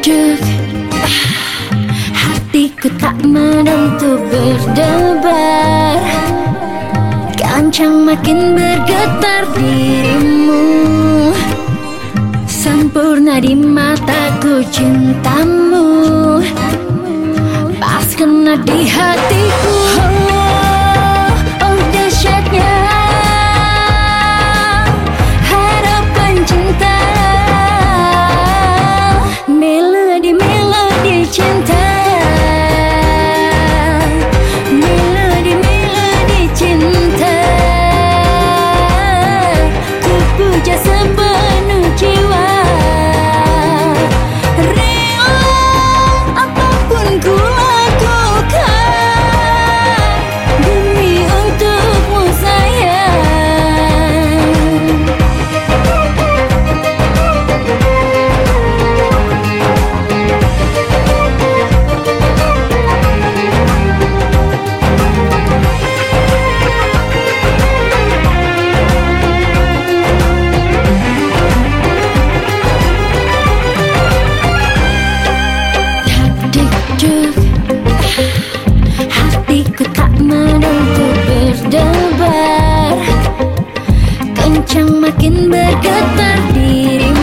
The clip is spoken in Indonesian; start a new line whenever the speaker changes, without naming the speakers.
duduk Hatiku tak menentu berdebar. Kancang makin bergetar dirimu. Sempurna di mataku cintamu. Pas kena di hatiku. kencang makin bergetar dirimu